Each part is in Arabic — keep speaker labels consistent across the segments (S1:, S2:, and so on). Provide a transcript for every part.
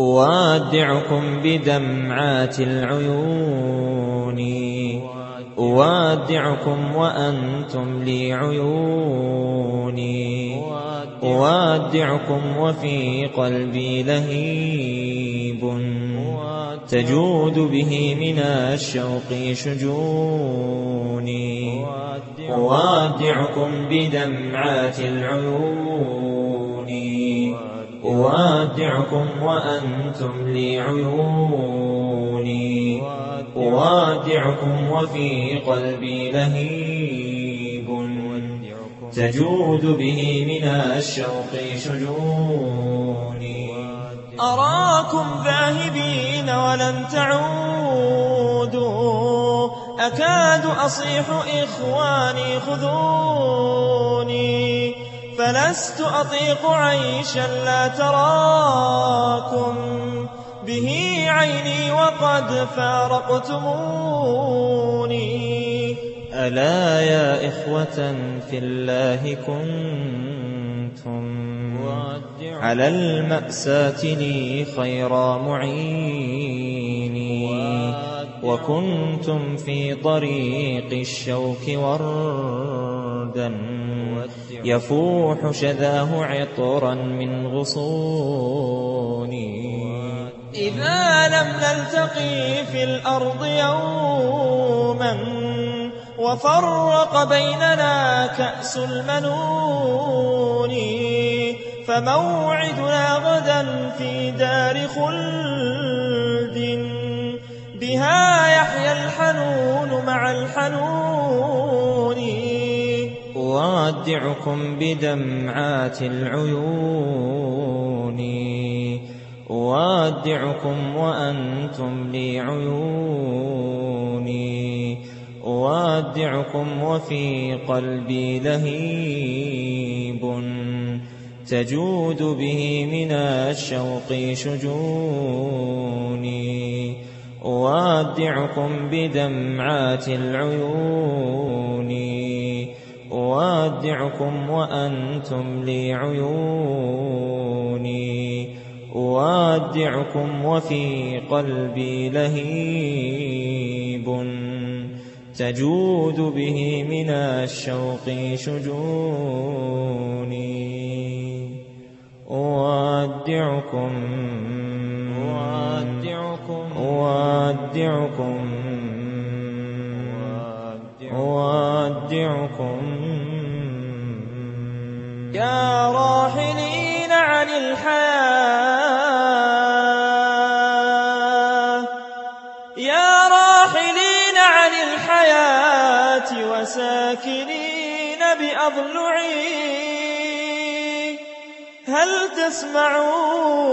S1: أودعكم بدمعات العيون. أودعكم وأنتم لي عيوني أودعكم وفي قلبي لهيب. تجود به من الشوق شجوني أودعكم بدمعات العيون. أودعكم وأنتم لي عيوني أودعكم وفي قلبي لهيب تجود به من الشوق شجوني
S2: أراكم ذاهبين ولن تعودوا. أكاد أصيح إخواني خذوني. فلست أطيق عيشا لا تراكم. به عيني وقد فارقتموني.
S1: ألا يا إخوة في الله كنتم؟ على المأساة لي خير معيني. وكنتم في طريق الشوك وردا يفوح شذاه عطرا من غصوني.
S2: إذا لم نلتقي في الأرض يوما وفرق بيننا كأس المنون فموعدنا غدا في دار خلد. بها يحيى الحنون مع الحنون.
S1: أودعكم بدمعات العيون. أودعكم وأنتم لي عيوني أودعكم وفي قلبي لهيب. تجود به من الشوق شجوني أودعكم بدمعات العيون. أودعكم وأنتم لي عيوني أودعكم وفي قلبي لهيب تجود به من الشوق شجوني. أودعكم
S2: أودعكم
S1: أودعكم أودعكم.
S2: يا راحلين عن الحياة. يا راحلين عن الحياة وساكنين بأضلعي. هل تسمعون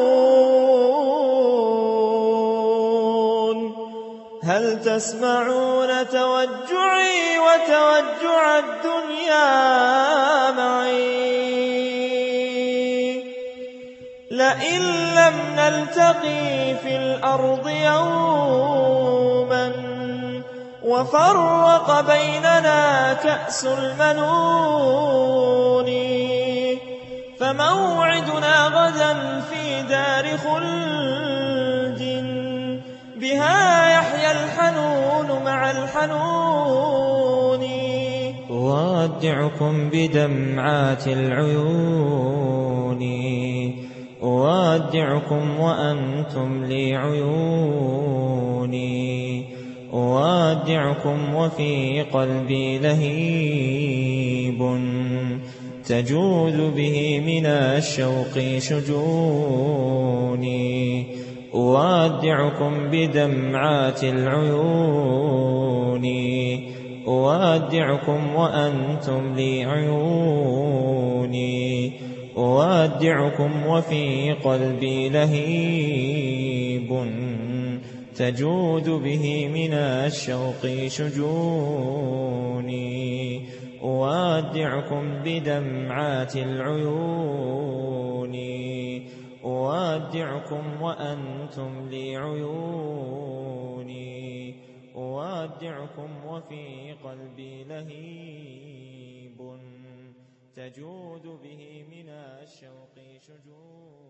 S2: هل تسمعون توجعي وتوجع الدنيا معي؟ لئن لم نلتقي في الأرض يوما وفرق بيننا كأس المنون فموعدنا غدا في دار خلد. الحنون
S1: أودعكم بدمعات العيون. أودعكم وأنتم لي عيوني أودعكم وفي قلبي لهيب. تجود به من الشوق شجوني أودعكم بدمعات العيون. أودعكم وأنتم لي عيوني أودعكم وفي قلبي لهيب. تجود به من الشوق شجوني أودعكم بدمعات العيون. أودعكم وأنتم لي عيوني أودعكم وفي قلبي لهيب تجود به من الشوق شجون